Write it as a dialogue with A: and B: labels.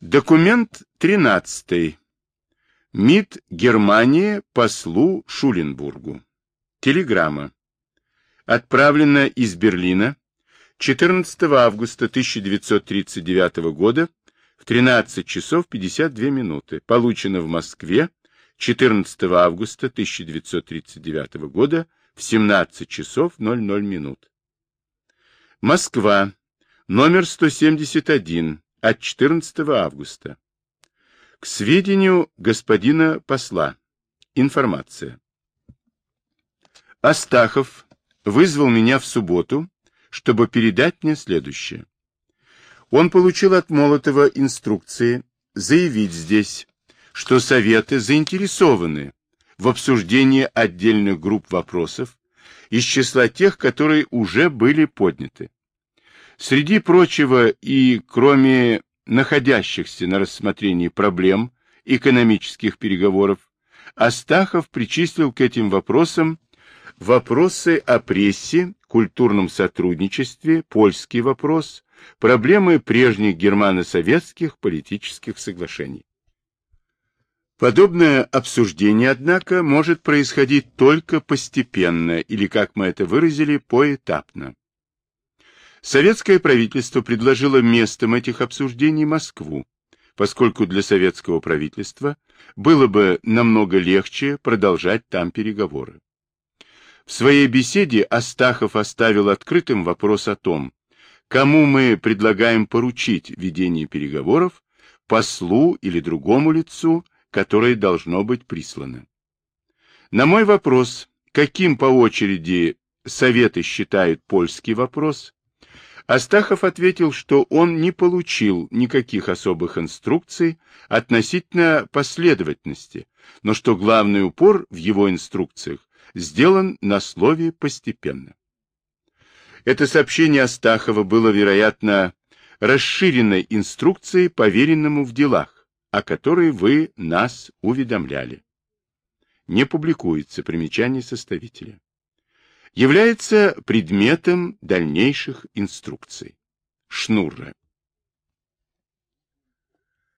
A: Документ 13. МИД Германии послу Шуленбургу. Телеграмма. Отправлена из Берлина 14 августа 1939 года в 13 часов 52 минуты. Получена в Москве 14 августа 1939 года в 17 часов 00 минут. Москва. Номер 171 от 14 августа. К сведению господина посла. Информация. Астахов вызвал меня в субботу, чтобы передать мне следующее. Он получил от Молотова инструкции заявить здесь, что Советы заинтересованы в обсуждении отдельных групп вопросов из числа тех, которые уже были подняты. Среди прочего и кроме находящихся на рассмотрении проблем экономических переговоров, Астахов причислил к этим вопросам вопросы о прессе, культурном сотрудничестве, польский вопрос, проблемы прежних германо-советских политических соглашений. Подобное обсуждение, однако, может происходить только постепенно, или, как мы это выразили, поэтапно. Советское правительство предложило местом этих обсуждений Москву, поскольку для советского правительства было бы намного легче продолжать там переговоры. В своей беседе Астахов оставил открытым вопрос о том, кому мы предлагаем поручить ведение переговоров, послу или другому лицу, которое должно быть прислано. На мой вопрос, каким по очереди Советы считают польский вопрос, Астахов ответил, что он не получил никаких особых инструкций относительно последовательности, но что главный упор в его инструкциях сделан на слове «постепенно». Это сообщение Астахова было, вероятно, расширенной инструкцией поверенному в делах, о которой вы нас уведомляли. Не публикуется примечание составителя является предметом дальнейших инструкций. Шнурра.